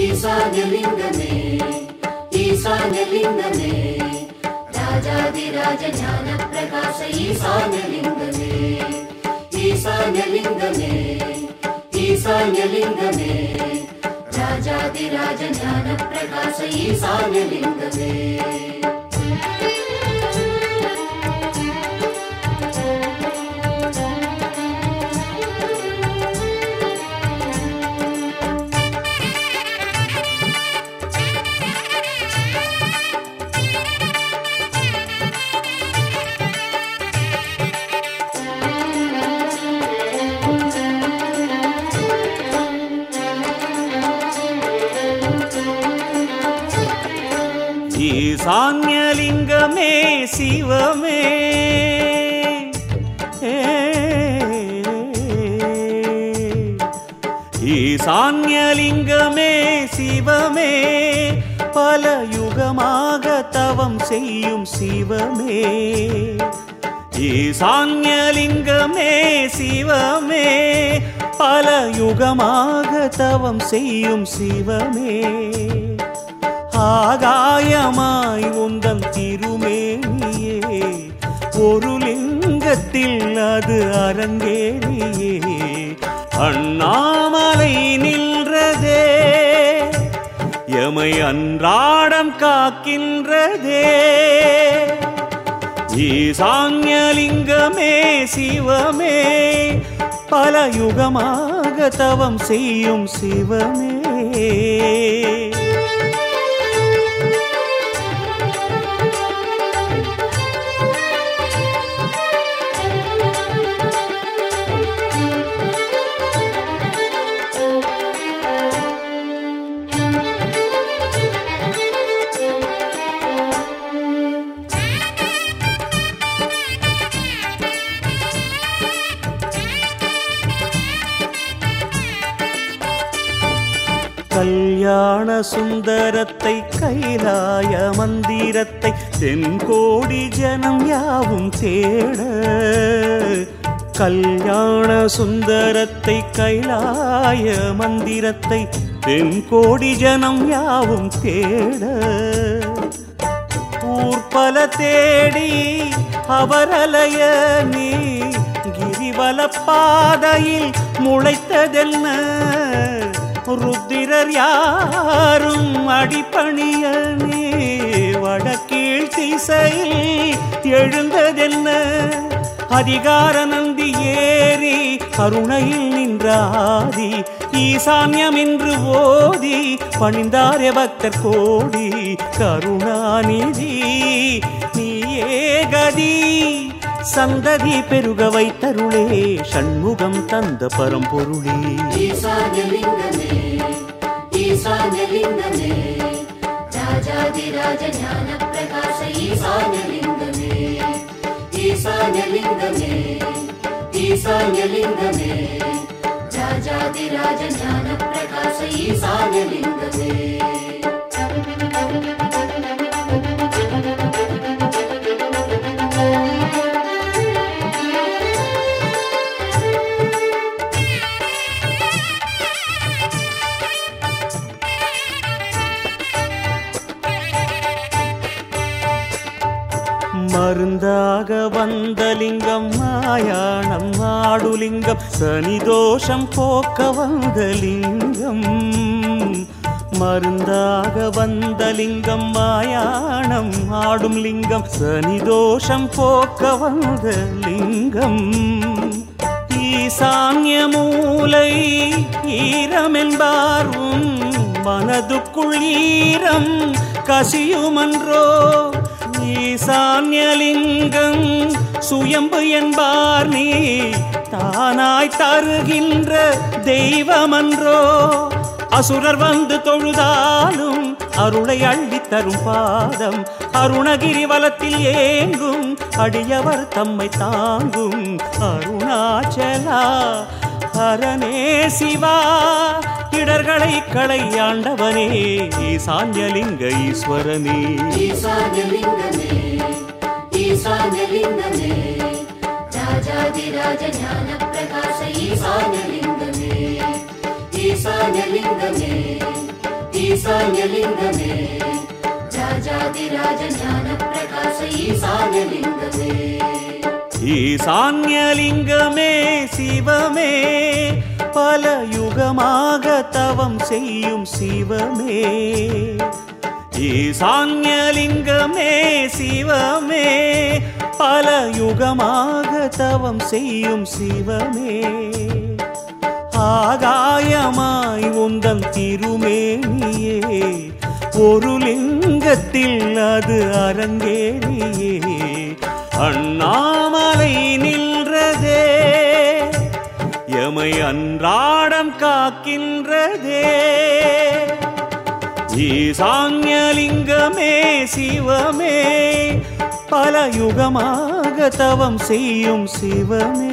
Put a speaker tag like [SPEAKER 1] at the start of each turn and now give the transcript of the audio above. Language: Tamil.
[SPEAKER 1] ईशान्यलिङ्गमे ईशान्यलिङ्गमे राजादिराजज्ञानप्रकाश ईशान्यलिङ्गमे ईशान्यलिङ्गमे ईशान्यलिङ्गमे राजादिराजज्ञानप्रकाश ईशान्यलिङ्गमे ஈசான்யலிங்கமே
[SPEAKER 2] சிவமே. ஈசான்யலிங்கமே சிவமே. பல யுகமாக தவம் செய்யும் சிவமே. ஈசான்யலிங்கமே சிவமே. பல யுகமாக தவம் செய்யும் சிவமே. ஆகா லிங்கத்தில் அது அரங்கேறியே. அண்ணாமலை நின்றதே. எமை அன்றாடம் காக்கின்றதே. ஈசான்யலிங்கமே சிவமே. பல யுகமாக தவம் செய்யும் சிவமே. கல்யாண சுந்தரத்தை கைலாய மந்திரத்தை தென்கோடி ஜனம் யாவும் தேட. கல்யாண சுந்தரத்தை கைலாய மந்திரத்தை தென்கோடி ஜனம் யாவும் தேட. ஊர்பல தேடி அவரலைய நீ கிரிவல பாதையில் முளைத்ததென்ன? ருத்திரர் யாரும் அடிப்பணிய நீ வடக்கீழ் திசையில் எழுந்ததென்ன? அதிகார நந்தி ஏறி கருணையில் நின்றாதி ஈசான்யம் என்று ஓதி பணிந்தாரே பக்தர் கோடி கருணாநிதி நீ கதி. சந்ததி பெருக வைத்தருளே சண்முகம் தந்த பரம்பொருளே.
[SPEAKER 1] ஈசான்யலிங்கமே ராஜாதிராஜ ஞான பிரகாச ஈசான்யலிங்கமே ஈசான்யலிங்கமே ஈசான்யலிங்கமே ராஜாதிராஜ ஞான பிரகாச ஈசான்யலிங்கமே
[SPEAKER 2] மருந்தாக வந்த லிங்கம் மாயாணம் நாடுலிங்கம் சனிதோஷம் போக்க வந்த லிங்கம். மருந்தாக வந்த லிங்கம் மாயாணம் ஆடும் லிங்கம் சனிதோஷம் போக்க வந்த லிங்கம். ஈசான்ய மூலை ஈரமென்பார் உன் மனதுக்குள் ஈரம் கசியுமன்றோ ஈசான்யலிங்கம் சுயம்பு என்பார் நீ தானாய் தருகின்ற தெய்வமன்றோ. அசுரர் வந்து தொழுதாலும் அருளை அள்ளித் தரும் பாதம் அருணகிரி வலத்தில் ஏங்கும் அடியவர் தம்மை தாங்கும் அருணாச்சலா. அரணே சிவா. இடர்களை களையாண்டவனே ஈசான்யலிங்க ஈஸ்வரனே.
[SPEAKER 1] ஈசான்யலிங்கமே ராஜாதிராஜ ஞான பிரகாச ஈசான்யலிங்கமே ஈசான்யலிங்கமே ஈசான்யலிங்கமே. ராஜாதிராஜ ஞான பிரகாச ஈசான்யலிங்கமே.
[SPEAKER 2] ஈசான்யலிங்கமே சிவமே. பல யுகமாக தவம் செய்யும் சிவமே. ஈசான்யலிங்கமே சிவமே. பல யுகமாக தவம் செய்யும் சிவமே. ஆகாயமாய் உந்தன் திருமேனியே. ஒரு லிங்கத்தில் அது அரங்கேறியே. அன் அன்றாடம் காக்கின்றதே. ஈசான்யலிங்கமே சிவமே பல யுகமாக தவம் செய்யும் சிவமே.